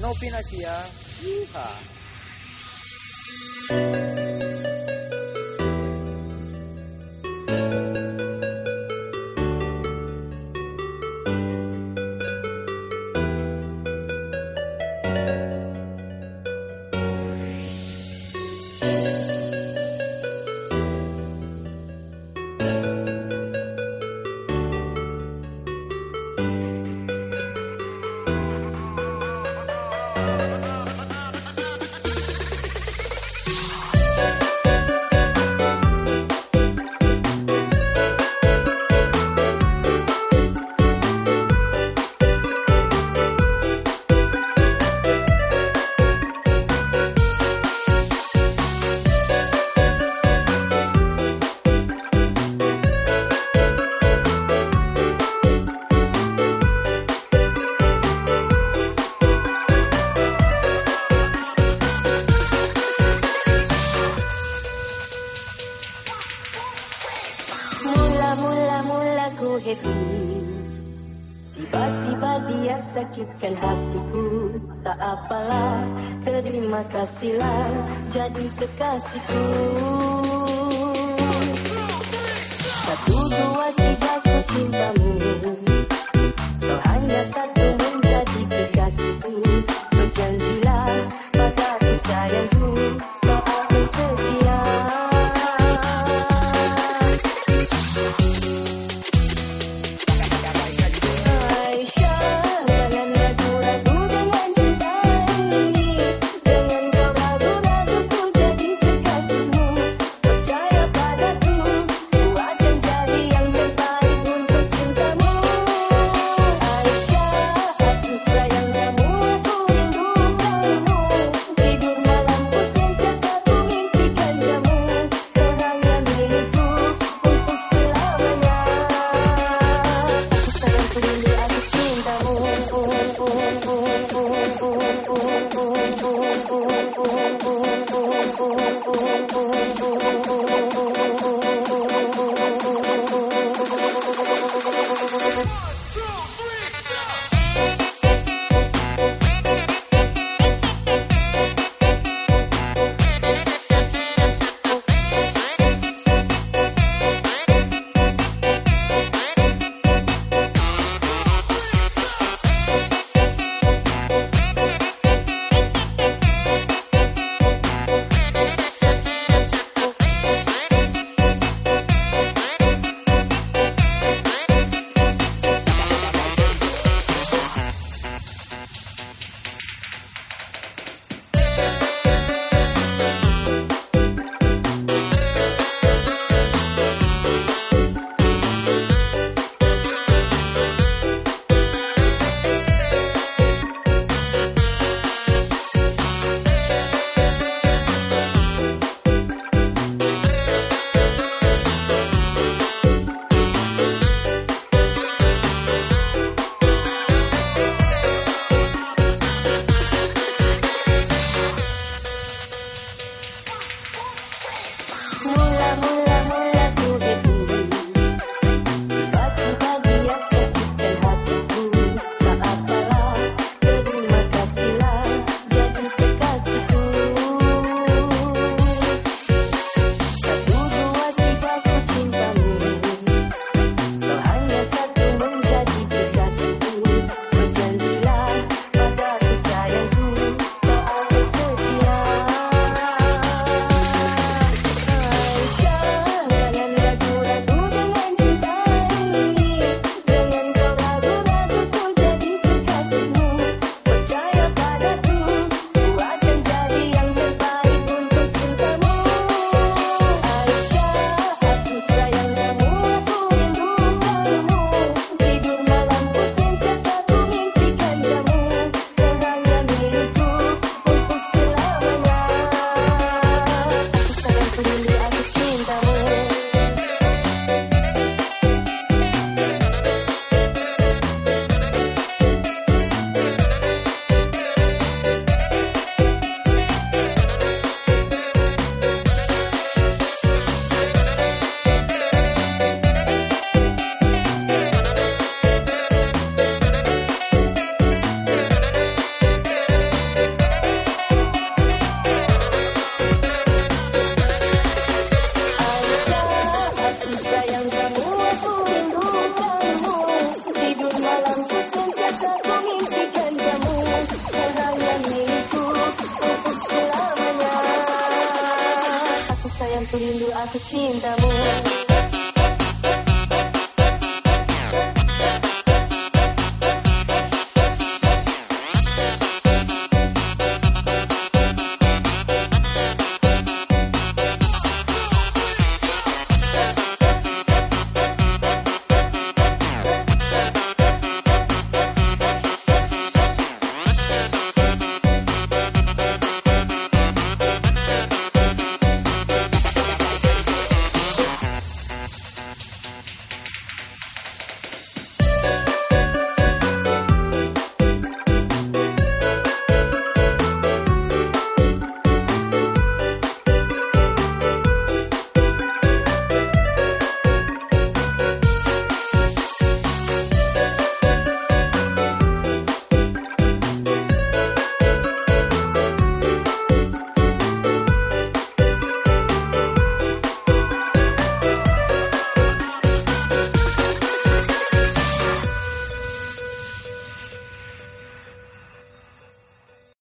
No Pinasya. Yeehaw! menyakitkan hatiku. Tak apalah, terima kasihlah Jadi kekasihku. Satu, dua, tiga, ku cintamu. sayang perindu aku cintamu.